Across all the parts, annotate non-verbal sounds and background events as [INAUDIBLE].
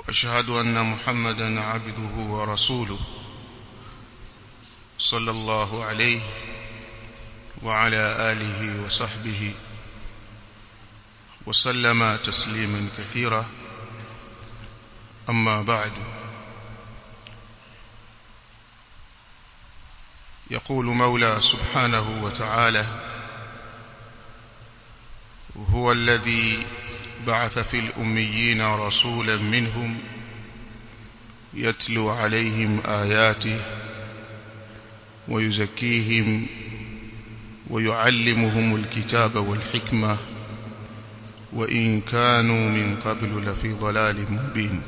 وأشهد أن محمدا عبده ورسوله صلى الله عليه وعلى آله وصحبه وسلم تسليما كثيرا. أما بعد يقول مولى سبحانه وتعالى هو الذي بعث في الأميين رسولا منهم يتلو عليهم آياته ويزكيهم ويعلمهم الكتاب والحكمة وإن كانوا من قبل لفي ضلال مبين.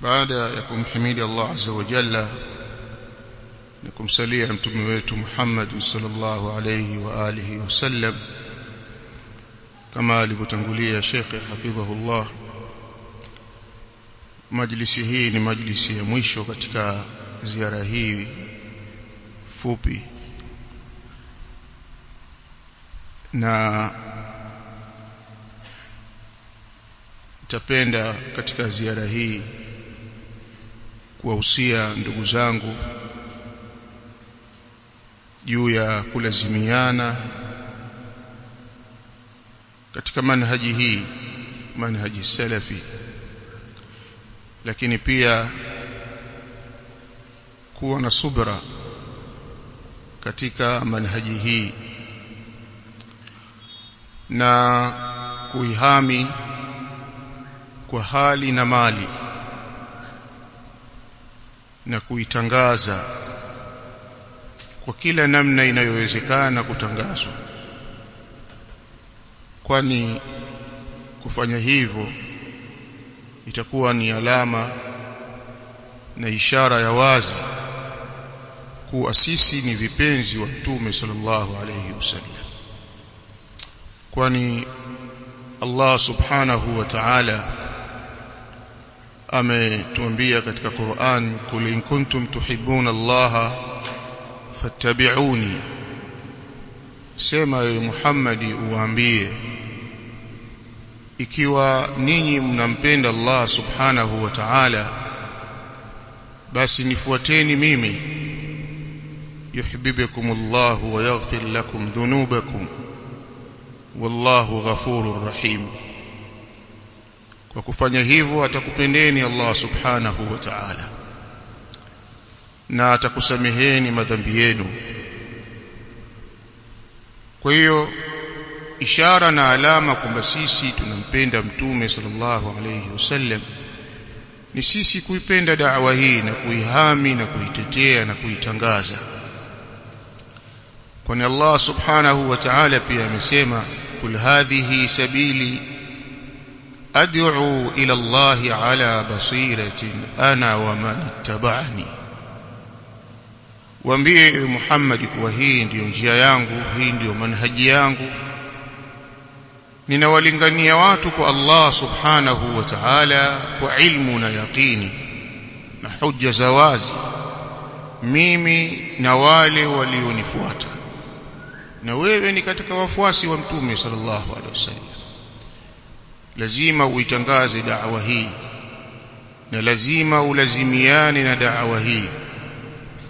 بعد يكم حميد الله عز وجل يكم سليم تبميت محمد صلى الله عليه وآله وسلم. Kama alivyotangulia Sheikh hafidhahullah majlisi hii ni majlisi ya mwisho katika ziara hii fupi. Na tapenda katika ziara hii kuwahusia ndugu zangu juu ya kulazimiana katika manhaji hii manhaji salafi. Lakini pia kuwa na subra katika manhaji hii na kuihami kwa hali na mali na kuitangaza kwa kila namna inayowezekana kutangazwa kwani kufanya hivyo itakuwa ni alama na ishara ya wazi kuwa sisi ni vipenzi wa Mtume sallallahu alayhi wasallam. Kwani Allah subhanahu wa ta'ala ametuambia katika Qur'an kul in kuntum tuhibbuna Allah fattabi'uni sema ewe Muhammadi uwaambie ikiwa ninyi mnampenda Allah subhanahu wa ta'ala basi nifuateni mimi. Yuhibbukum Allah wa yaghfir lakum dhunubakum. Wallahu ghafurur rahim. Kwa kufanya hivyo atakupendeni Allah subhanahu wa ta'ala. Na atakusameheni madhambi yenu kwa hiyo ishara na alama kwamba sisi tunampenda mtume sallallahu alayhi wasallam ni sisi kuipenda da'wa hii na kuihami na kuitetea na kuitangaza. Kwani Allah subhanahu wa ta'ala pia amesema kul hadhihi sabili ad'u ila Allah ala basiratin ana wa man ittaba'ani waambie Muhammad kuwa hii ndiyo njia yangu hii ndiyo manhaji yangu. Ninawalingania watu kwa Allah subhanahu wa ta'ala kwa ilmu na yaqini na hujja za wazi. Mimi na wale walionifuata. Na wewe ni katika wafuasi wa mtume sallallahu alaihi wasallam. Lazima uitangaze da'wa hii na lazima ulazimiane na da'wa hii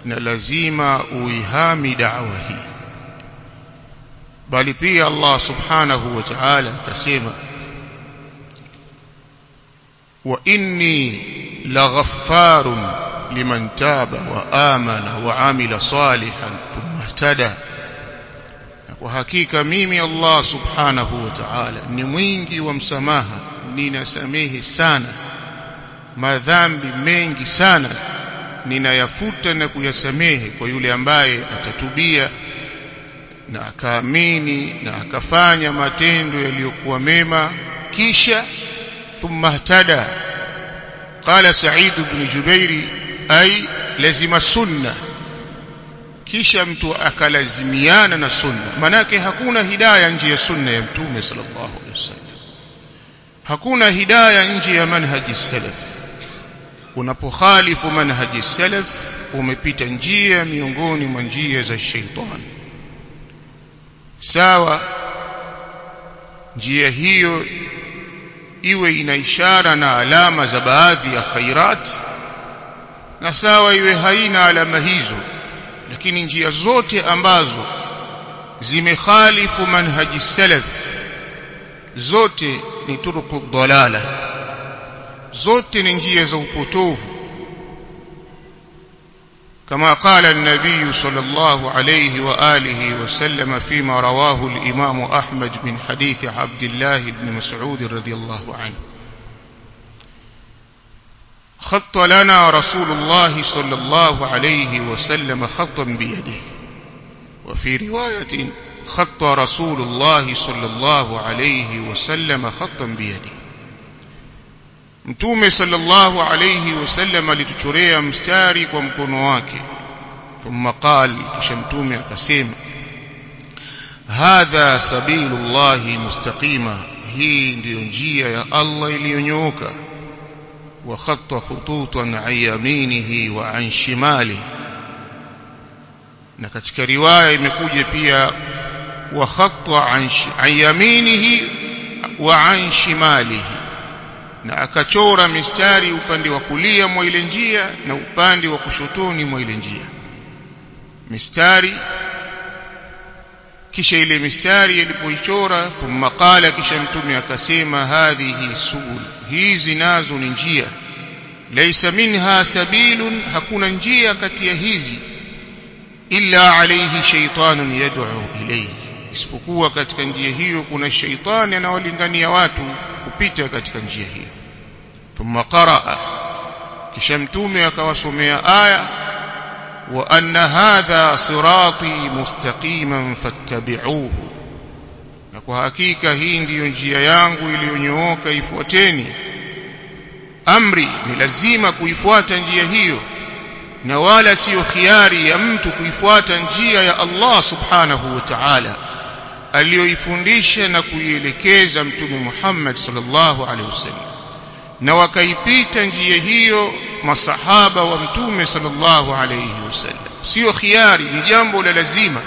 na lazima uihami da'wa hii bali pia Allah subhanahu wa ta'ala akasema wa inni laghaffarun liman taba wa amana wa amila salihan thumma ihtada kwa hakika mimi Allah subhanahu wa ta'ala ni mwingi wa msamaha ninasamehe sana madhambi mengi sana ninayafuta na kuyasamehe kwa yule ambaye atatubia na akaamini na akafanya matendo yaliyokuwa mema. Kisha thumma htada qala sa'id ibn jubairi ay lazima sunna. Kisha mtu akalazimiana na sunna. Manake hakuna hidaya nje ya sunna ya mtume sallallahu alaihi wasallam. Hakuna hidaya nje ya manhaji salaf unapokhalifu manhaji salaf umepita njia miongoni mwa njia za sheitani sawa njia hiyo iwe ina ishara na alama za baadhi ya khairat na sawa iwe haina alama hizo lakini njia zote ambazo zimekhalifu manhaji salaf zote ni turuku dalala zote ni njia za upotovu. كما قال النبي صلى الله عليه وآله وسلم فيما رواه الإمام أحمد من حديث عبد الله بن مسعود رضي الله عنه خط لنا رسول الله صلى الله عليه وسلم خطا بيده وفي رواية خط رسول الله صلى الله عليه وسلم خطا بيده mtume sallallahu alayhi wasallam alituchorea mstari kwa mkono wake. Thumma qal kisha mtume akasema hadha sabilullahi mustaqima. Hii ndiyo njia ya Allah iliyonyooka. Wa khatta khututan an yaminihi wa an shimalihi na katika riwaya imekuja pia wa khatta an yaminihi wa an shimalihi na akachora mistari upande wa kulia mwa ile njia na upande wa kushotoni mwa ile njia. Mistari kisha ile mistari ilipoichora thumma qala kisha mtume akasema hadhihi subul hizi nazo ni njia. Laisa minha sabilun hakuna njia kati ya hizi. Illa alayhi shaytanun yad'u ilayhi isipokuwa katika njia hiyo kuna shaitani anawalingania watu kupita katika njia hiyo. Thumma qaraa. Kisha mtume akawasomea aya wa anna hadha sirati mustaqiman fattabi'uhu. Na kwa hakika hii ndiyo njia yangu iliyonyooka ifuateni. Amri ni lazima kuifuata njia hiyo na wala siyo khiari ya mtu kuifuata njia ya Allah subhanahu wa ta'ala aliyoifundisha na kuielekeza mtume Muhammad sallallahu alaihi wasallam. Na wakaipita njia hiyo masahaba wa mtume sallallahu alaihi wasallam. Sio khiari ni jambo la lazima.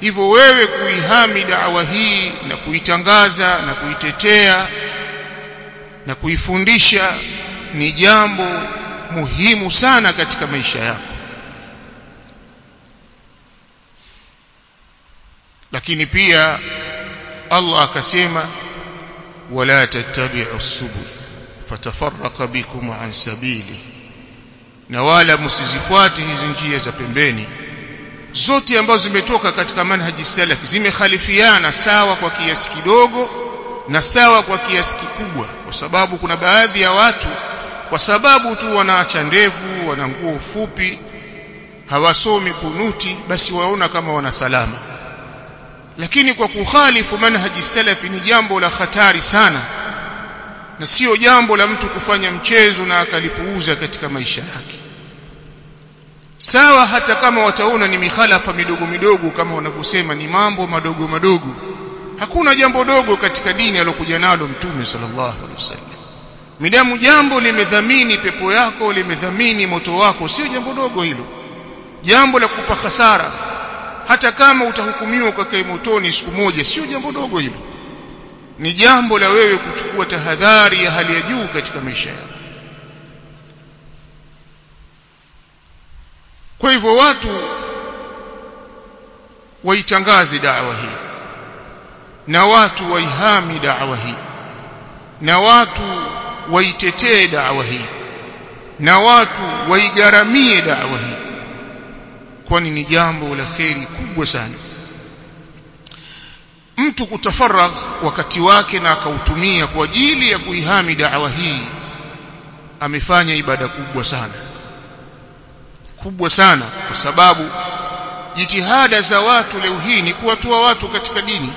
Hivyo wewe kuihami da'wa hii na kuitangaza na kuitetea na kuifundisha ni jambo muhimu sana katika maisha yako lakini pia Allah akasema wala tattabi'u subul fatafarraqa bikum an sabili. Na wala msizifuate hizi njia za pembeni. Zote ambazo zimetoka katika manhaji salaf zimekhalifiana sawa kwa kiasi kidogo na sawa kwa kiasi kikubwa kwa sababu kuna baadhi ya watu kwa sababu tu wanaacha ndevu wana nguo fupi hawasomi kunuti basi waona kama wana salama lakini kwa kukhalifu manhaji salafi ni jambo la hatari sana. Na sio jambo la mtu kufanya mchezo na akalipuuza katika maisha yake. Sawa hata kama wataona ni mikhalafa midogo midogo kama wanavyosema ni mambo madogo madogo. Hakuna jambo dogo katika dini alokuja nalo mtume sallallahu alaihi wasallam. Midamu jambo limedhamini pepo yako limedhamini moto wako. Sio jambo dogo hilo. Jambo la kupa hasara hata kama utahukumiwa kwa motoni siku moja sio jambo dogo hilo. Ni jambo la wewe kuchukua tahadhari ya hali ya juu katika maisha yako. Kwa hivyo watu waitangaze da'wa hii na watu waihami da'wa hii na watu waitetee da'wa hii na watu waigaramie da'wa hii kwani ni jambo la kheri kubwa sana. Mtu kutafaragh wakati wake na akautumia kwa ajili ya kuihami da'wa hii amefanya ibada kubwa sana. Kubwa sana kwa sababu jitihada za watu leo hii ni kuwatoa watu katika dini.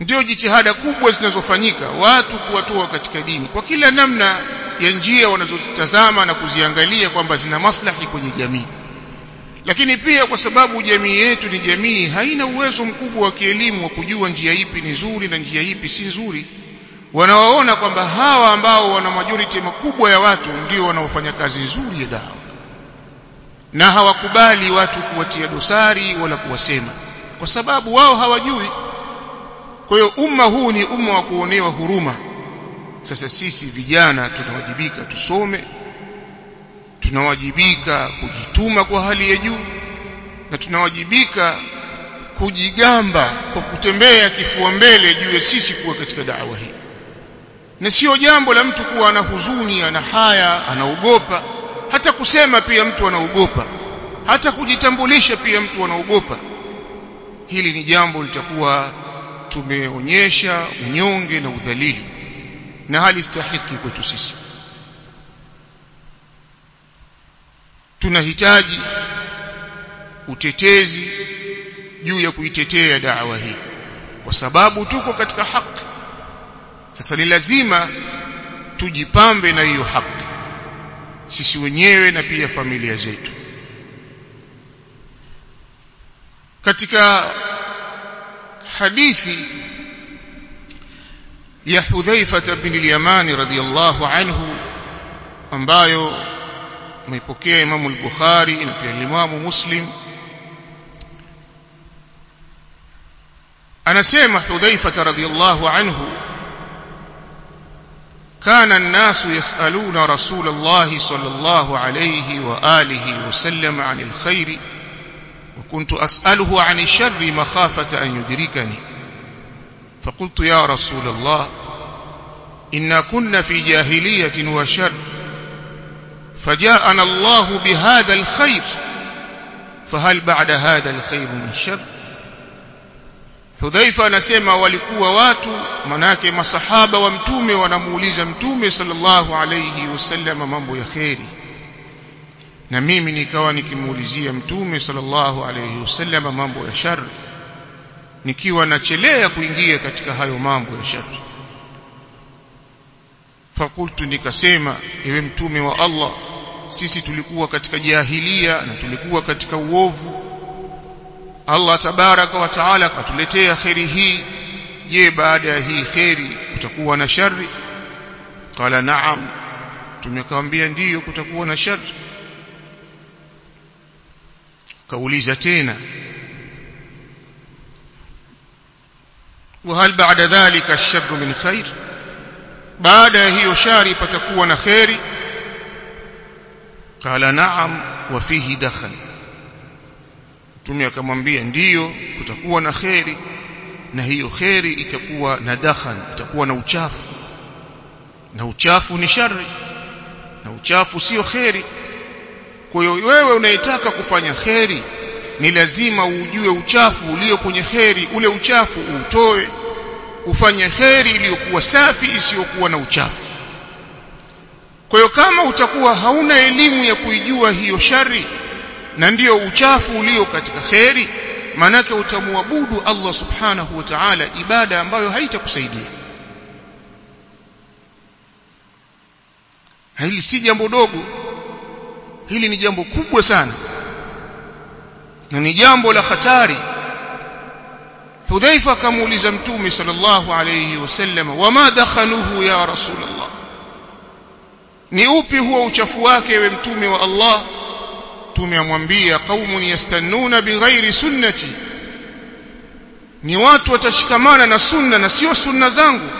Ndio jitihada kubwa zinazofanyika watu kuwatoa katika dini kwa kila namna ya njia wanazozitazama na kuziangalia kwamba zina maslahi kwenye jamii lakini pia kwa sababu jamii yetu ni jamii haina uwezo mkubwa wa kielimu wa kujua njia ipi ni nzuri na njia ipi si nzuri wanaoona kwamba hawa ambao wana majority makubwa ya watu ndio wanaofanya kazi nzuri ya dawa na hawakubali watu kuwatia dosari wala kuwasema kwa sababu wao hawajui. Kwa hiyo umma huu ni umma wa kuonewa huruma. Sasa sisi vijana tunawajibika tusome tunawajibika kujituma kwa hali ya juu na tunawajibika kujigamba kwa kutembea kifua mbele juu ya sisi kuwa katika dawa hii. Na sio jambo la mtu kuwa ana huzuni ana haya anaogopa hata kusema pia mtu anaogopa hata kujitambulisha pia mtu anaogopa hili ni jambo litakuwa tumeonyesha unyonge na udhalili. Na hali stahiki kwetu sisi tunahitaji utetezi juu ya kuitetea da'wa hii. Kwa sababu tuko katika haki sasa ni lazima tujipambe na hiyo haki sisi wenyewe na pia familia zetu. Katika hadithi ya Hudhaifa bin al-Yamani radhiyallahu anhu ambayo ameipokea Imam al-Bukhari na pia Imam Muslim. Anasema Hudhaifa radhiyallahu anhu كان الناس يسألون رسول الله صلى الله عليه وآله وسلم عن الخير وكنت أسأله عن الشر مخافة أن يدركني فقلت يا رسول الله إنا كنا في جاهلية وشر فجاءنا الله بهذا الخير فهل بعد هذا الخير من شر Hudhaifa anasema walikuwa watu manake masahaba wa mtume wanamuuliza mtume sallallahu alayhi wasallam mambo ya kheri na mimi nikawa nikimuulizia mtume sallallahu alayhi wasallam mambo ya shari nikiwa nachelea kuingia katika hayo mambo ya shari fakultu nikasema ewe mtume wa Allah sisi tulikuwa katika jahilia na tulikuwa katika uovu Allah tabaraka wa taala akatuletea kheri hii je baada ya hii kheri kutakuwa na shari qala na'am tumekwambia ndiyo kutakuwa na shari kauliza tena وهل بعد ذلك الشر من خير baada ya hiyo shari patakuwa na kheri. Qala na'am wa fihi dakhal. Mtume akamwambia ndiyo kutakuwa na kheri na hiyo kheri itakuwa na dakhal itakuwa na uchafu. Na uchafu ni shari na uchafu sio kheri. Kwa hiyo wewe unayetaka kufanya kheri ni lazima ujue uchafu ulio kwenye kheri ule uchafu uutoe ufanye kheri iliyokuwa safi isiyokuwa na uchafu. Kwa hiyo kama utakuwa hauna elimu ya kuijua hiyo shari na ndiyo uchafu ulio katika kheri manake utamwabudu Allah subhanahu wa ta'ala ibada ambayo haitakusaidia. Hili si jambo dogo hili ni jambo kubwa sana. Na ni jambo la hatari Hudhaifa akamuuliza Mtume sallallahu alayhi wasallam wama dakhanuhu ya Rasulullah ni upi huo uchafu wake ewe mtume wa Allah? Mtume amwambia qaumun yastannuna bighairi sunnati. Ni watu watashikamana na sunna na sio sunna zangu.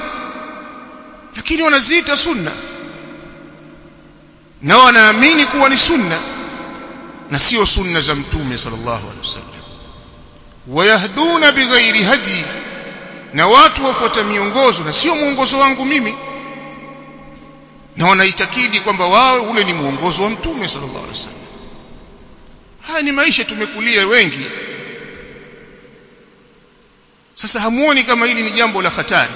Lakini wanaziita sunna. Na wanaamini kuwa ni sunna na sio sunna za mtume sallallahu alaihi wasallam wayahduna bighairi hadi na watu wafuata miongozo na sio mwongozo wangu mimi. Na wanaitakidi kwamba wao ule ni mwongozo wa mtume sallallahu alaihi wasallam. Haya ni maisha tumekulia wengi. Sasa hamuoni kama hili ni jambo la hatari?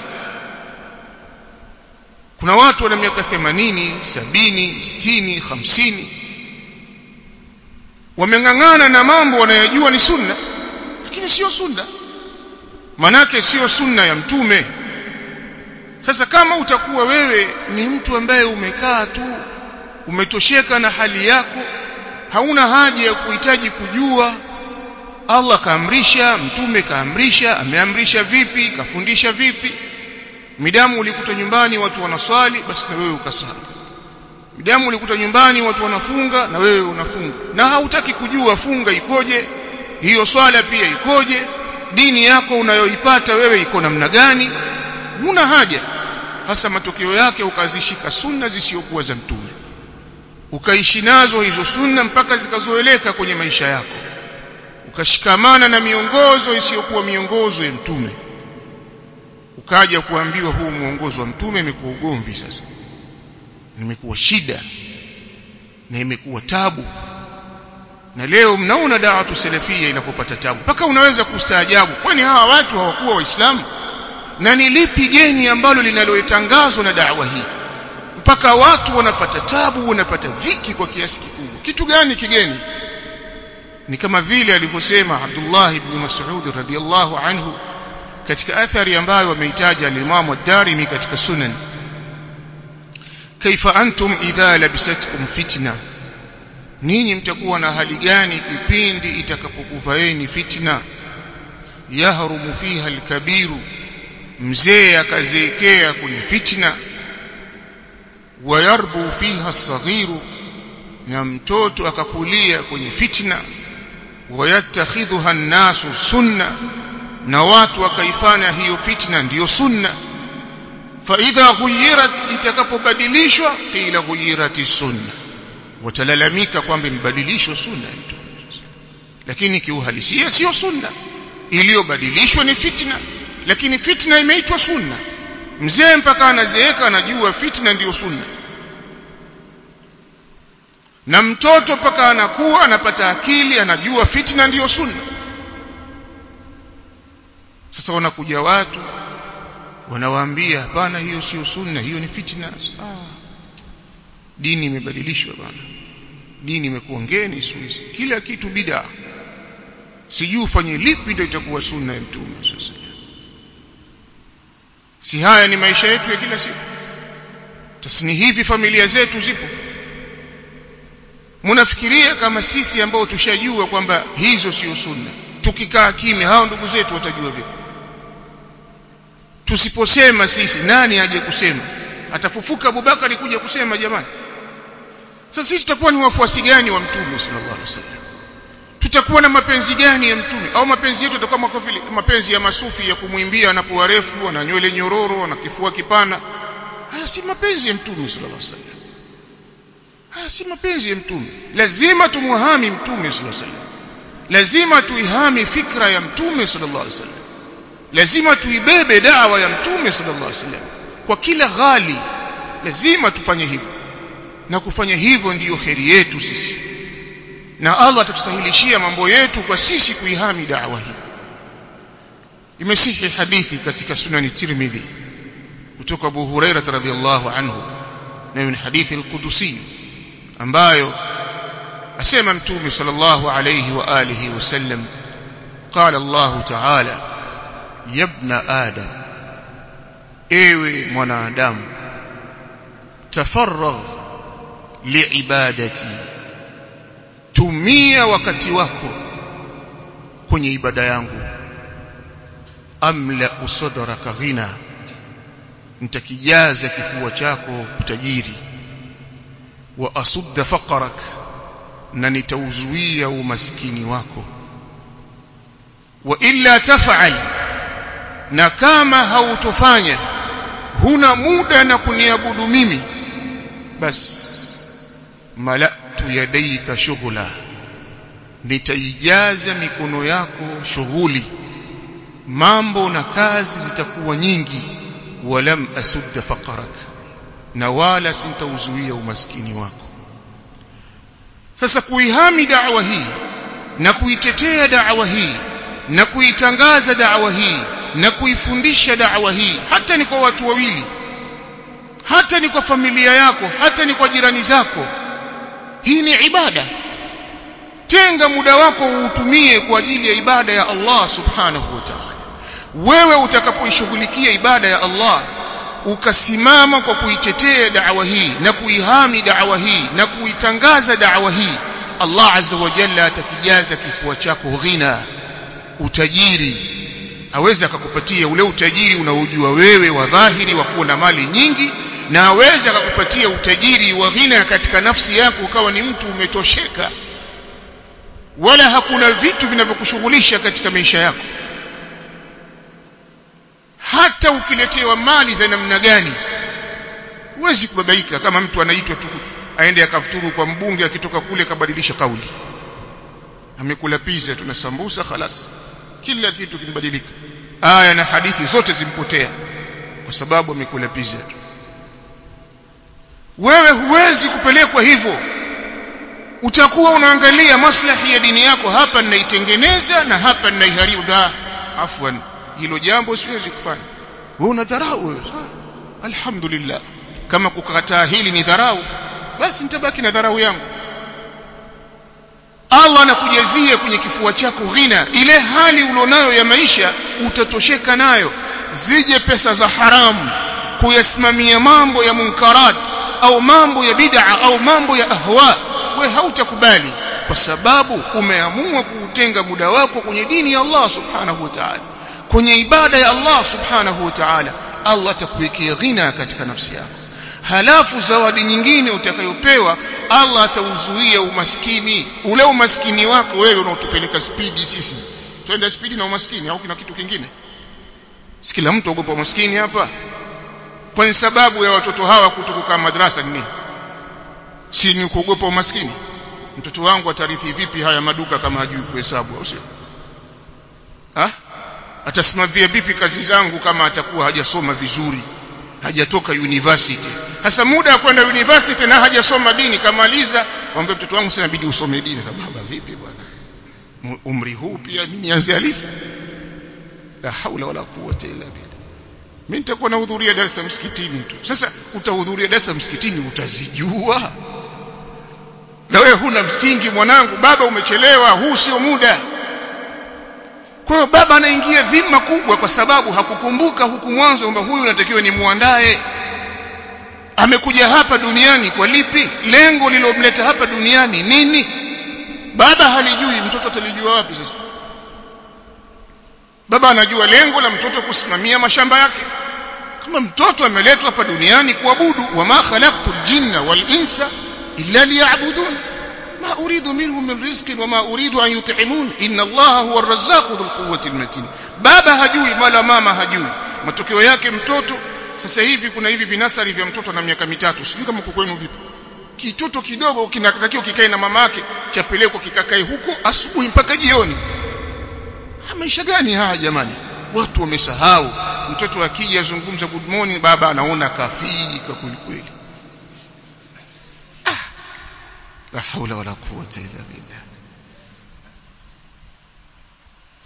Kuna watu wana miaka 80 70 60 50 wameng'ang'ana na mambo wanayojua ni sunna lakini sio sunna. Manake sio sunna ya mtume. Sasa kama utakuwa wewe ni mtu ambaye umekaa tu umetosheka na hali yako hauna haja ya kuhitaji kujua Allah kaamrisha mtume kaamrisha ameamrisha vipi kafundisha vipi midamu ulikuta nyumbani watu wanaswali basi na wewe ukasali. Midamu ulikuta nyumbani watu wanafunga na wewe unafunga. Na hautaki kujua funga ikoje hiyo swala pia ikoje? Dini yako unayoipata wewe iko namna gani? Huna haja. Hasa matokeo yake ukazishika sunna zisiokuwa za mtume. Ukaishi nazo hizo sunna mpaka zikazoeleka kwenye maisha yako. Ukashikamana na miongozo isiyokuwa miongozo ya mtume. Ukaja kuambiwa huu mwongozo wa mtume imekuwa ugomvi sasa. Nimekuwa shida. Na imekuwa tabu na leo mnaona da'watu salafia inapopata tabu. Mpaka unaweza kustaajabu kwani hawa watu hawakuwa waislamu? Na ni lipi geni ambalo linalotangazwa na da'wa hii? Mpaka watu wanapata tabu wanapata viki kwa kiasi kikubwa. Kitu gani kigeni? Ni kama vile alivyosema Abdullah ibn Mas'ud radhiyallahu anhu katika athari ambayo ameitaja al-Imam ad-Darimi katika Sunan. Kaifa antum idha labisatkum fitna ninyi mtakuwa na hali gani kipindi itakapokuvaeni fitna? Yahrumu fiha al-kabiru mzee akazeekea kwenye fitna. Wayarbu fiha as-saghiru na mtoto akakulia kwenye fitna. Wayattakhidhuha an-nasu sunna na watu wakaifanya hiyo fitna ndiyo sunna. Fa idha ghuyirat itakapobadilishwa qila ghuyirat sunna watalalamika kwamba imebadilishwa sunna lakini kiuhalisia sio sunna. Iliyobadilishwa ni fitna. Lakini fitna imeitwa sunna. Mzee mpaka anazeeka anajua fitna ndiyo sunna. Na mtoto mpaka anakuwa anapata akili anajua fitna ndiyo sunna. Sasa wanakuja watu wanawaambia hapana hiyo sio sunna hiyo ni fitna. Ah, dini imebadilishwa bana dini imekuwa ngeni siku hizi. Kila kitu bid'a. Sijui ufanye lipi ndio itakuwa sunna ya mtume sasa si haya ni maisha yetu ya kila siku? Tasni hivi familia zetu zipo? Munafikiria kama sisi ambao tushajua kwamba hizo sio sunna? Tukikaa kimya hao ndugu zetu watajua vipi? Tusiposema sisi nani aje kusema? Atafufuka Abubakari kuja kusema jamani sasa sisi tutakuwa ni wafuasi gani wa mtume sallallahu alaihi wasallam? Tutakuwa na mapenzi gani ya mtume? Au mapenzi yetu yatakuwa mapenzi ya masufi ya kumwimbia anapoa refu ana nywele nyororo ana kifua kipana? Haya si mapenzi ya mtume sallallahu alaihi wasallam. Haya si mapenzi ya mtume. Lazima tumuhami mtume sallallahu alaihi wasallam. Lazima tuihami fikra ya mtume sallallahu alaihi wasallam. Lazima tuibebe dawa ya mtume sallallahu alaihi wasallam. Kwa kila ghali lazima tufanye hivyo na kufanya hivyo ndiyo kheri yetu sisi na Allah atatusahilishia mambo yetu kwa sisi kuihami dawa hii imesihi hadithi katika sunani Tirmidhi kutoka Abu Hurairah radhiyallahu anhu na ni hadithi al-Qudusi ambayo asema mtume sallallahu alayhi wa alihi wasallam قال الله تعالى يا ابن آدم ewe mwanadamu tafarragh liibadati. Tumia wakati wako kwenye ibada yangu. Amla usadraka ghina. Nitakijaza kifua chako kutajiri. Wa asudda faqrak na nitauzuia umaskini wako. Wa illa taf'al. Na kama hautofanya huna muda na kuniabudu mimi bas malatu yadaika shughula. Nitaijaza mikono yako shughuli. Mambo na kazi zitakuwa nyingi. Walam asudda faqarak. Na wala sintauzuia umaskini wako. Sasa kuihami da'wa hii na kuitetea da'wa hii na kuitangaza da'wa hii na kuifundisha da'wa hii hata ni kwa watu wawili hata ni kwa familia yako hata ni kwa jirani zako hii ni ibada. Tenga muda wako uutumie kwa ajili ya ibada ya Allah subhanahu wa ta'ala. Wewe utakapoishughulikia ibada ya Allah ukasimama kwa kuitetea da'wa hii na kuihami da'wa hii na kuitangaza da'wa hii Allah azza wa jalla atakijaza kifua chako ghina utajiri. Aweze akakupatia ule utajiri unaojua wewe wa dhahiri wa kuwa na mali nyingi na aweza akakupatia utajiri wa ghina katika nafsi yako ukawa ni mtu umetosheka wala hakuna vitu vinavyokushughulisha katika maisha yako. Hata ukiletewa mali za namna gani huwezi kubabaika kama mtu anaitwa tu aende akafuturu kwa mbunge akitoka kule akabadilisha kauli. Amekula pizza tuna sambusa khalas. Kila kitu kimebadilika aya na hadithi zote zimpotea kwa sababu amekula pizza tu wewe huwezi kupelekwa hivyo. Utakuwa unaangalia maslahi ya dini yako. Hapa ninaitengeneza na hapa ninaiharibu. Da afwan hilo jambo siwezi kufanya. Wewe una dharau wewe? Alhamdulillah. Kama kukataa hili ni dharau basi nitabaki na dharau yangu. Allah anakujazia kwenye kifua chako ghina. Ile hali ulionayo ya maisha utatosheka nayo. Zije pesa za haramu kuyasimamia mambo ya munkarat au mambo ya bid'a au mambo ya ahwa we hautakubali kwa sababu umeamua kuutenga muda wako kwenye dini ya Allah subhanahu wa ta'ala kwenye ibada ya Allah subhanahu wa ta'ala. Allah atakuwekea ghina katika nafsi yako. Halafu zawadi nyingine utakayopewa Allah atauzuia umaskini. Ule umaskini wako wewe unaotupeleka spidi sisi. Twenda spidi na umaskini au kuna kitu kingine? Si kila mtu ogopa umaskini hapa kwa sababu ya watoto hawa kutokukaa madrasa ni si ni kuogopa umaskini? Mtoto wangu atarithi vipi haya maduka kama hajui kuhesabu au sio? Ha? Atasimamia vipi kazi zangu kama atakuwa hajasoma vizuri hajatoka university? Hasa muda wa kwenda university na hajasoma dini kamaliza mwambie mtoto wangu sina bidii usome dini. Sababu vipi bwana? Umri huu pia nianze alifu. La haula wala quwwata illa billah mimi nitakuwa nahudhuria darasa msikitini tu. Sasa utahudhuria darasa msikitini utazijua? Na wewe huna msingi mwanangu. Baba umechelewa. Huu sio muda. Kwa hiyo baba anaingia dhima kubwa kwa sababu hakukumbuka huku mwanzo kwamba huyu unatakiwa ni muandae amekuja hapa duniani kwa lipi? Lengo lililomleta hapa duniani nini? Baba halijui. Mtoto atalijua wapi sasa baba anajua lengo la mtoto kusimamia mashamba yake. Kama mtoto ameletwa hapa duniani kuabudu wama khalaqtu ljinna walinsa illa liya'budun. Ma uridu minhum min rizqin wama uridu an yut'imun. Inna allaha huwa arrazzaqu dhul quwwati almatin. Baba hajui wala mama hajui. Matokeo yake mtoto sasa hivi kuna hivi vinasari vya mtoto na miaka mitatu. Sijui kama kwenu vipi. Kitoto kidogo kinatakiwa kikae na mama yake chapelekwa kikakae huko asubuhi mpaka jioni maisha gani haya jamani? Watu wamesahau. Mtoto akija azungumza good morning baba anaona kafika kweli kweli. La haula wala quwwata illa billah.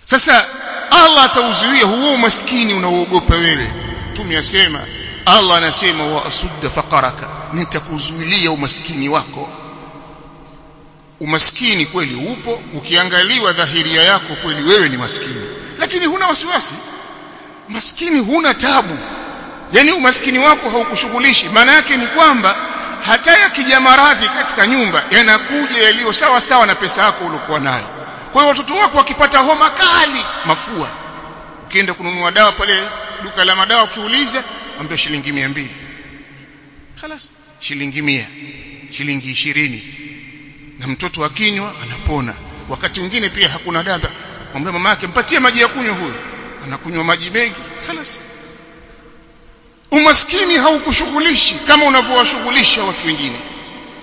Sasa Allah atauzuia huo umaskini unaoogopa wewe. Tumeyasema Allah anasema wa asudda faqaraka nitakuzuilia umaskini wako umaskini kweli upo ukiangaliwa dhahiria yako kweli wewe ni maskini lakini huna wasiwasi maskini huna tabu yani umaskini wako haukushughulishi maana yake ni kwamba hata yakija maradhi katika nyumba yanakuja yaliyo sawa sawa na pesa yako uliokuwa nayo kwa hiyo watoto wako wakipata homa kali mafua ukienda kununua dawa pale duka la madawa ukiuliza ambia shilingi 200 خلاص shilingi 100 shilingi 20 na mtoto akinywa anapona wakati mwingine pia hakuna dawa mwambie mama yake mpatie maji ya kunywa huyo anakunywa maji mengi خلاص umaskini haukushughulishi kama unavyowashughulisha watu wengine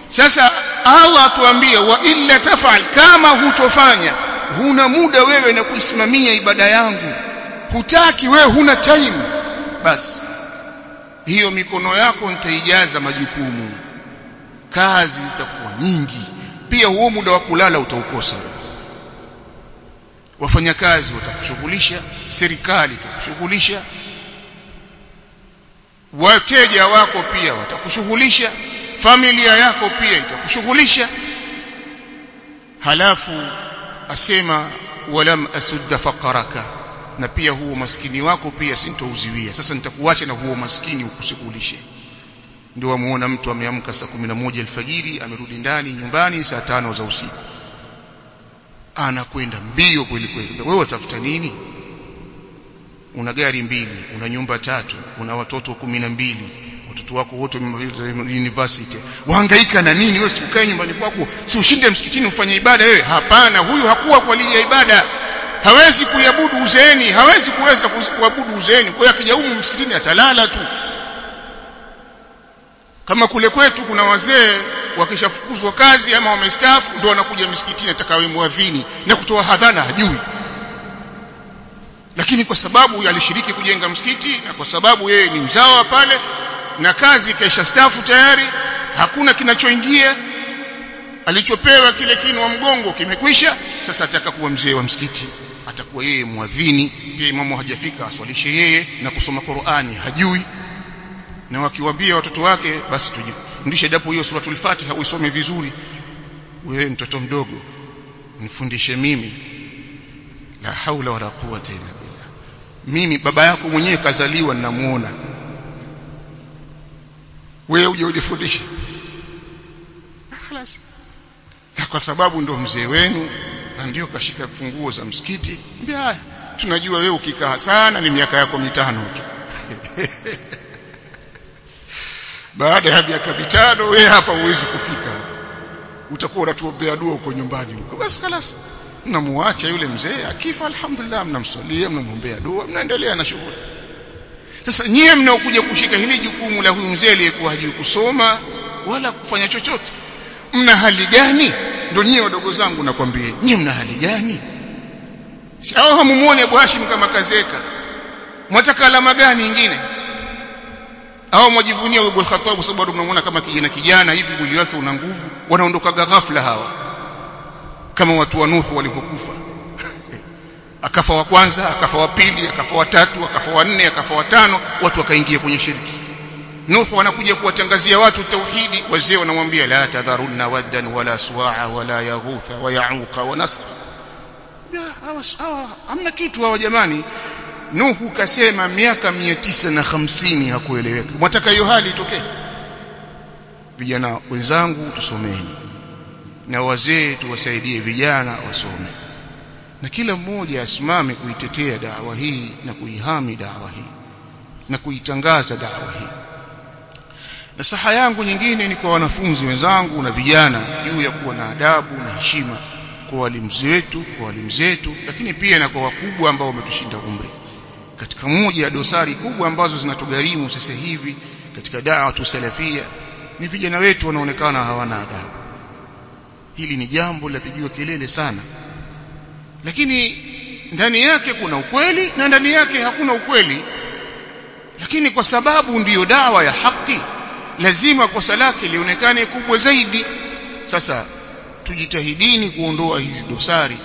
sasa Allah atuambie wa illa tafal kama hutofanya huna muda wewe na kuisimamia ibada yangu hutaki wewe huna time basi hiyo mikono yako nitaijaza majukumu kazi zitakuwa nyingi pia huo muda wa kulala utaukosa. Wafanyakazi watakushughulisha serikali itakushughulisha wateja wako pia watakushughulisha familia yako pia itakushughulisha. Halafu asema walam asudda faqaraka na pia huo maskini wako pia sintouziwia sasa nitakuacha na huo maskini ukusikulishe ndio wamuona mtu ameamka saa 11 alfajiri amerudi ndani nyumbani saa tano za usiku. Anakwenda mbio kweli kweli. Wewe utafuta nini? Una gari mbili una nyumba tatu una watoto kumi na mbili watoto wako wote university. Wahangaika na nini? Wewe usikae nyumbani kwako si ushinde msikitini ufanye ibada wewe? Hapana huyu hakuwa kwa ajili ya ibada. Hawezi kuiabudu uzeeni hawezi kuweza kuabudu uzeeni. Kwa hiyo akija msikitini atalala tu kama kule kwetu kuna wazee wakishafukuzwa kazi ama wamestaafu ndio wanakuja misikitini atakawe muadhini na kutoa hadhana hajui. Lakini kwa sababu alishiriki kujenga msikiti na kwa sababu yeye ni mzawa pale na kazi kaisha stafu tayari hakuna kinachoingia. Alichopewa kile kinwa mgongo kimekwisha sasa ataka kuwa mzee wa msikiti. Atakuwa yeye muadhini pia imamu hajafika aswalishe yeye na kusoma Qur'ani hajui na wakiwaambia watoto wake basi tujifundishe japo hiyo suratul Fatiha uisome vizuri wewe mtoto mdogo nifundishe mimi la haula wala quwwata illa billah mimi baba yako mwenyewe kazaliwa ninamuona wewe uje ujifundishe خلاص na kwa sababu ndo mzee wenu na ndio kashika funguo za msikiti mbia tunajua wewe ukikaa sana ni miaka yako mitano tu [LAUGHS] baada ya miaka mitano wewe hapa huwezi kufika utakuwa unatuombea dua huko nyumbani huko basi خلاص mnamuacha yule mzee akifa alhamdulillah mnamswalia mnamwombea dua mnaendelea na shughuli sasa nyie mnaokuja kushika hili jukumu la huyu mzee aliyekuwa hajui kusoma wala kufanya chochote mna hali gani ndio nyie wadogo zangu nakwambia nyie mna hali gani si hao hamumuone Abu Hashim kama kazeka mwataka alama gani nyingine Au mwajivunia Abu al-Khattab kwa sababu mnamuona kama kijana kijana hivi mwili wake una nguvu wanaondoka ghafla hawa kama watu wa Nuhu walivyokufa. [LAUGHS] Akafa wa kwanza akafa wa pili akafa wa tatu akafa wa nne akafa wa tano watu wakaingia kwenye shirki. Nuhu wanakuja kuwatangazia watu tauhidi wazee wanamwambia la tadharunna waddan wala suwa'a wala yaghutha wa ya'uqa wa nasra. Hawa hamna kitu hawa jamani Nuhu kasema miaka 950 hakueleweka. Mwataka hiyo hali itokee? Vijana wenzangu tusomeni. Na wazee tuwasaidie vijana wasome. Na kila mmoja asimame kuitetea dawa hii na kuihami dawa hii na kuitangaza dawa hii. Nasaha yangu nyingine ni kwa wanafunzi wenzangu na vijana juu ya kuwa na adabu na heshima kwa walimu wetu kwa walimu zetu lakini pia na kwa wakubwa ambao wametushinda umri katika moja ya dosari kubwa ambazo zinatugharimu sasa hivi katika dawa tu salafia ni vijana wetu wanaonekana hawana adabu. Hili ni jambo lapigiwa kelele sana. Lakini ndani yake kuna ukweli na ndani yake hakuna ukweli. Lakini kwa sababu ndiyo dawa ya haki lazima kosa lake lionekane kubwa zaidi. Sasa tujitahidini kuondoa hizi dosari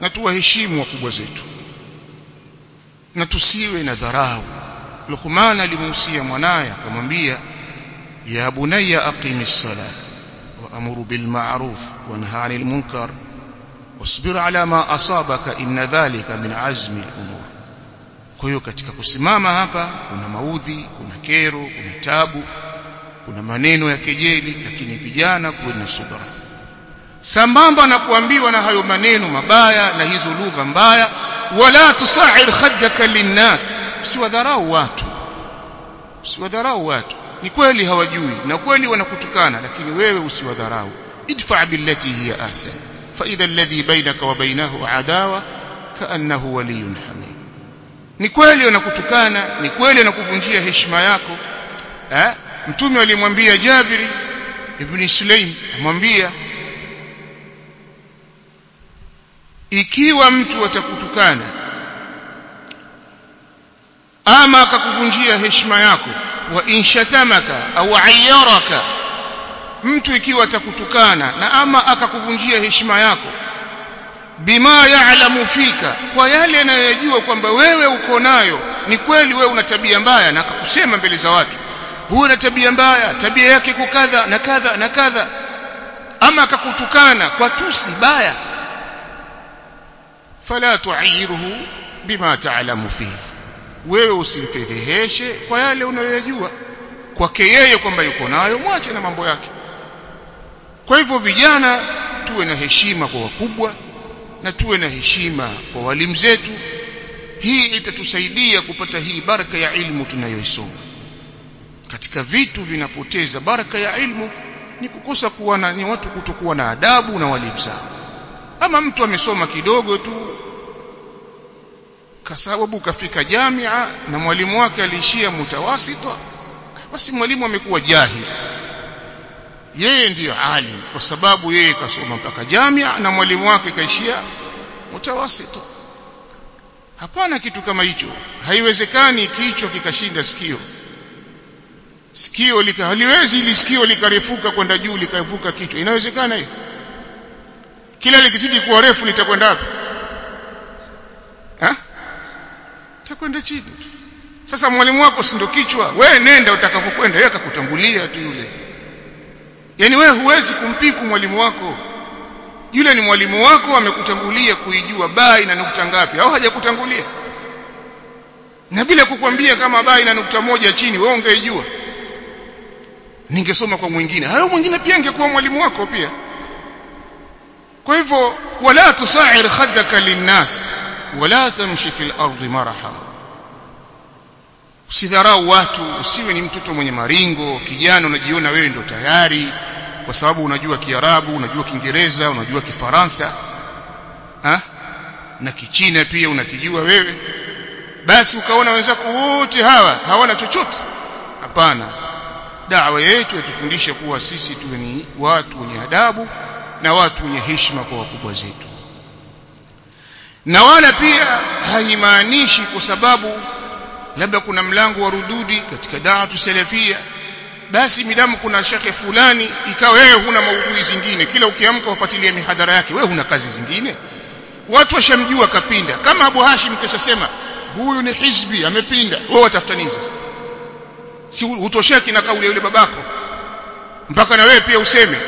na tuwaheshimu wakubwa zetu na tusiwe na dharau. Luqman alimuhusia mwanaye akamwambia ya bunayya aqimis salat wa amuru bil ma'ruf wa nahy 'anil munkar wasbir ala ma asabaka inna dhalika min azmi al-umur. Kwa hiyo katika kusimama hapa kuna maudhi kuna kero kuna tabu kuna maneno ya kejeli lakini vijana kuwe na subra. Sambamba na kuambiwa na hayo maneno mabaya na hizo lugha mbaya wala tusair khaddaka linnas. Usiwadharau watu. Usiwadharau watu. Ni kweli hawajui na kweli wanakutukana lakini wewe usiwadharau. Idfa billati hiya ahsan. Fa idha alladhi bainaka wa bainahu adawa kaannahu waliyyun hamim ni kweli wanakutukana ni kweli wanakuvunjia heshima yako. Eh? Mtume alimwambia Jabiri ibn Sulaim amwambia ikiwa mtu atakutukana ama akakuvunjia heshima yako wa inshatamaka au ayyaraka mtu ikiwa atakutukana na ama akakuvunjia heshima yako bima yaalamu fika kwa yale anayojua kwamba wewe uko nayo ni kweli wewe una tabia mbaya na akakusema mbele za watu huyo na tabia mbaya tabia yake kukadha na kadha na kadha. Ama akakutukana kwa tusi baya fala tuayiruhu bima taalamu fihi. Wewe usimfedheheshe kwa yale unayoyajua kwake yeye kwamba yuko nayo mwache na mambo yake. Kwa hivyo vijana tuwe na heshima kwa wakubwa na tuwe na heshima kwa walimu zetu. Hii itatusaidia kupata hii baraka ya ilmu tunayoisoma. Katika vitu vinapoteza baraka ya ilmu ni kukosa kuwa na ni watu kutokuwa na adabu na walimu zao ama mtu amesoma kidogo tu kwa sababu kafika jamia na mwalimu wake aliishia mutawasita basi mwalimu amekuwa jahil. Yeye ndiyo alim kwa sababu yeye kasoma mpaka jamia na mwalimu wake kaishia mutawasita. Hapana kitu kama hicho. Haiwezekani kichwa kikashinda sikio. Sikio lika haliwezi ili sikio likarefuka kwenda juu likarefuka kichwa. Inawezekana hiyo kila likizidi kuwa refu litakwenda wapi? Takwenda chini sasa mwalimu wako si ndio kichwa? Wewe nenda utakapokwenda yeye akakutangulia tu yule. Yani wewe huwezi kumpiku mwalimu wako. Yule ni mwalimu wako amekutangulia kuijua bai na nukta ngapi? Au hajakutangulia? Na bila kukwambia kama bai na nukta moja chini wewe ungeijua? Ningesoma kwa mwingine. Hayo mwingine pia angekuwa mwalimu wako pia kwa hivyo wala tusair khaddaka linnas wala tamshi fil ardi maraha. Usidharau watu usiwe ni mtoto mwenye maringo kijana unajiona wewe ndo tayari kwa sababu unajua kiarabu unajua kiingereza unajua kifaransa ha? na kichina pia unakijua wewe. Basi ukaona wenzako wote hawa hawana chochote. Hapana. Dawa yetu yatufundisha kuwa sisi tuwe ni watu wenye adabu na watu wenye heshima kwa wakubwa zetu. Na wala pia haimaanishi kwa sababu labda kuna mlango wa rududi katika da'watu salafia basi midamu kuna shekhe fulani ikawa wewe huna maudhui zingine. Kila ukiamka wafuatilia mihadhara yake wewe huna kazi zingine. Watu washamjua kapinda. Kama Abu Hashim kishasema huyu ni hizbi amepinda. Wewe watafuta nini sasa? Si utosheki na kauli ya yule babako? Mpaka na wewe pia useme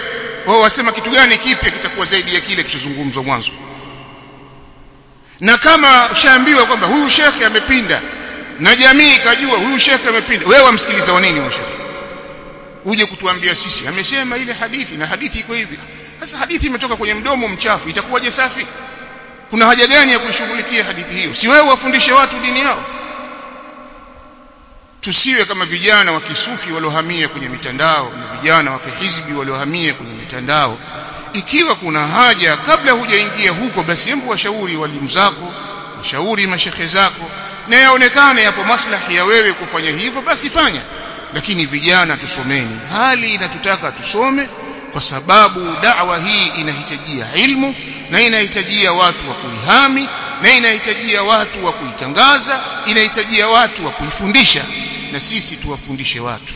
wao wasema kitu gani kipya kitakuwa zaidi ya kile kilichozungumzwa mwanzo? Na kama ushaambiwa kwamba huyu shekhe amepinda na jamii ikajua huyu shekhe amepinda wewe wamsikiliza wa nini shekhe? Uje kutuambia sisi. Amesema ile hadithi na hadithi iko hivi. Sasa hadithi imetoka kwenye mdomo mchafu itakuwaje safi? Kuna haja gani ya kuishughulikia hadithi hiyo? Si wewe wafundishe watu dini yao tusiwe kama vijana wa kisufi waliohamia kwenye mitandao na vijana wa kihizbi waliohamia kwenye mitandao. Ikiwa kuna haja kabla hujaingia huko basi hebu washauri walimu zako washauri mashekhe zako na yaonekane yapo maslahi ya wewe kufanya hivyo basi fanya. Lakini vijana tusomeni. Hali inatutaka tusome kwa sababu da'wa hii inahitajia ilmu na inahitajia watu wa kuihami na inahitajia watu wa kuitangaza inahitajia watu wa kuifundisha. Na sisi tuwafundishe watu.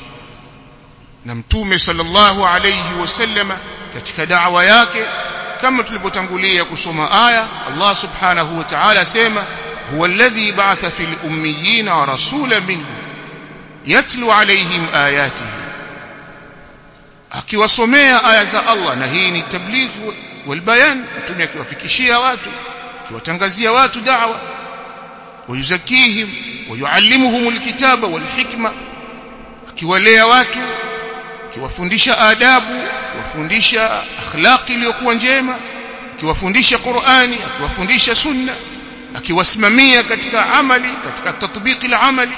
Na mtume sallallahu alayhi wasallama katika da'wa yake kama tulivyotangulia kusoma aya Allah subhanahu wa ta'ala asema huwa alladhi ba'atha fil ummiyina rasula minhum yatlu alayhim ayatihi. Akiwasomea aya za Allah na hii ni tabligh wal bayan mtume akiwafikishia watu akiwatangazia watu da'wa. Wayuzakihim wayuallimuhum alkitaba walhikma akiwalea watu akiwafundisha adabu akiwafundisha akhlaqi iliyokuwa njema akiwafundisha Qur'ani akiwafundisha sunna akiwasimamia katika amali katika tatbiqi la amali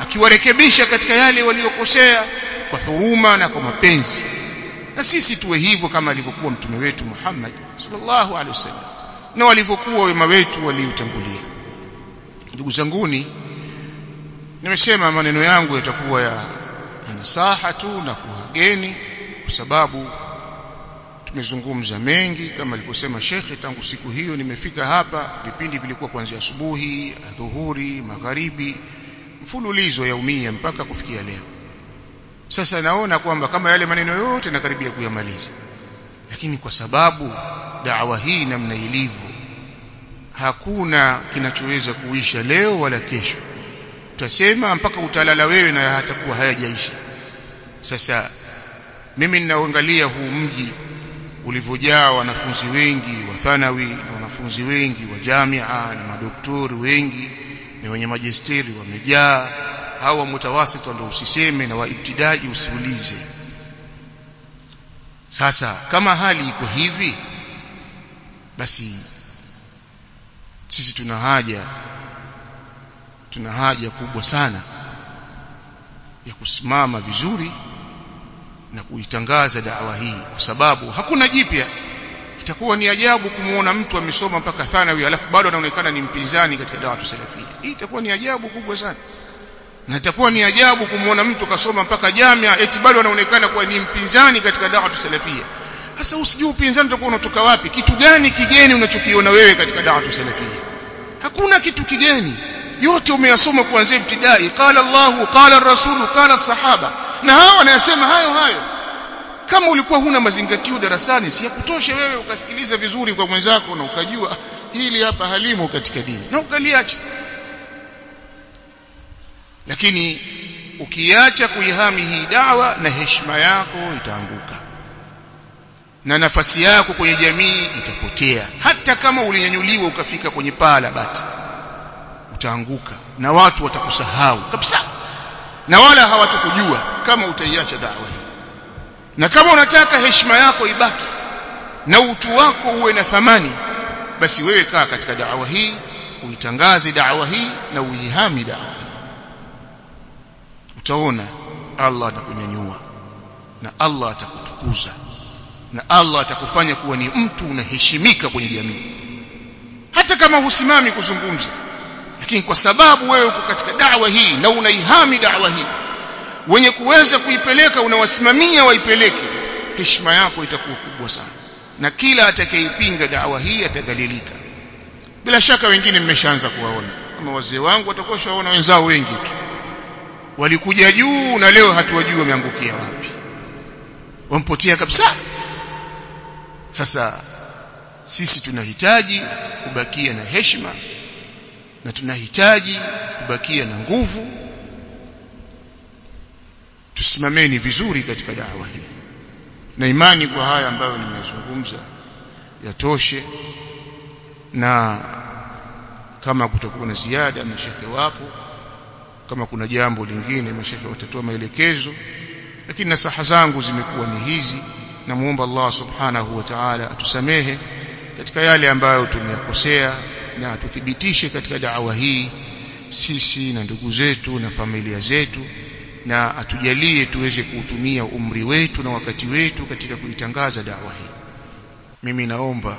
akiwarekebisha katika yale waliokosea kwa huruma na kwa mapenzi. Na sisi tuwe hivyo kama alivyokuwa mtume wetu Muhammad sallallahu alaihi wasallam na walivyokuwa wema wetu waliotangulia ndugu zanguni nimesema maneno yangu yatakuwa ya, nasaha tu na kuwageni kwa sababu tumezungumza mengi. Kama alivyosema shekhe tangu siku hiyo nimefika hapa vipindi vilikuwa kuanzia asubuhi adhuhuri magharibi mfululizo yaumia mpaka kufikia leo. Sasa naona kwamba kama yale maneno yote nakaribia kuyamaliza lakini kwa sababu dawa hii namna ilivyo hakuna kinachoweza kuisha leo wala kesho. Utasema mpaka utalala wewe na hatakuwa hayajaisha. Sasa mimi ninaangalia huu mji ulivyojaa wanafunzi wengi wa thanawi na wanafunzi wengi wa jamia na madoktori wengi na wenye majisteri wamejaa. Hawa mutawasit ndio usiseme na waibtidaji usiulize sasa kama hali iko hivi basi sisi tuna haja tuna haja kubwa sana ya kusimama vizuri na kuitangaza dawa hii kwa sababu hakuna jipya. Itakuwa ni ajabu kumuona mtu amesoma mpaka thanawi alafu bado anaonekana ni mpinzani katika dawa tusalafia hii itakuwa ni ajabu kubwa sana na itakuwa ni ajabu kumwona mtu kasoma mpaka jamia eti bado anaonekana kuwa ni mpinzani katika dawa salafia sasa usijui upinzani utakuwa unatoka wapi? Kitu gani kigeni unachokiona wewe katika dawa salafia hakuna kitu kigeni. Yote umeyasoma kuanzia ibtidai. Qala Allahu qala rasulu qala sahaba na hao wanayasema hayo hayo. Kama ulikuwa huna mazingatio darasani si yakutoshe wewe ukasikiliza vizuri kwa mwenzako na ukajua hili hapa halimo katika dini. Na ukaliacha lakini ukiacha kuihami hii dawa na heshima yako itaanguka. Na nafasi yako kwenye jamii itapotea. Hata kama ulinyanyuliwa ukafika kwenye paa la bati utaanguka. Na watu watakusahau kabisa. Na wala hawatakujua kama utaiacha dawa hii. Na kama unataka heshima yako ibaki na utu wako uwe na thamani basi wewe kaa katika dawa hii uitangaze dawa hii na uihami dawa hii utaona Allah atakunyanyua na Allah atakutukuza na Allah atakufanya kuwa ni mtu unaheshimika kwenye jamii. Hata kama husimami kuzungumza lakini kwa sababu wewe uko katika dawa hii na unaihami dawa hii wenye kuweza kuipeleka unawasimamia waipeleke heshima yako itakuwa kubwa sana. Na kila atakayeipinga dawa hii atadhalilika. Bila shaka wengine mmeshaanza kuwaona. Kama wazee wangu watakuwa shaona wenzao wengi tu walikuja juu na leo hatuwajui wameangukia wapi. Wampotea kabisa. Sasa sisi tunahitaji kubakia na heshima na tunahitaji kubakia na nguvu. Tusimameni vizuri katika dawa hii. Na imani kwa haya ambayo nimezungumza yatoshe. Na kama kutakuwa na ziada mashekhe wapo kama kuna jambo lingine mashekhe watatoa maelekezo. Lakini nasaha zangu zimekuwa ni hizi. Namuomba Allah subhanahu wa ta'ala atusamehe katika yale ambayo tumeyakosea na tuthibitishe katika dawa hii sisi na ndugu zetu na familia zetu na atujalie tuweze kuutumia umri wetu na wakati wetu katika kuitangaza dawa hii. Mimi naomba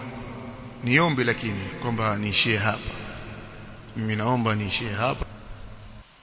niombe lakini kwamba niishie hapa. Mimi naomba niishie hapa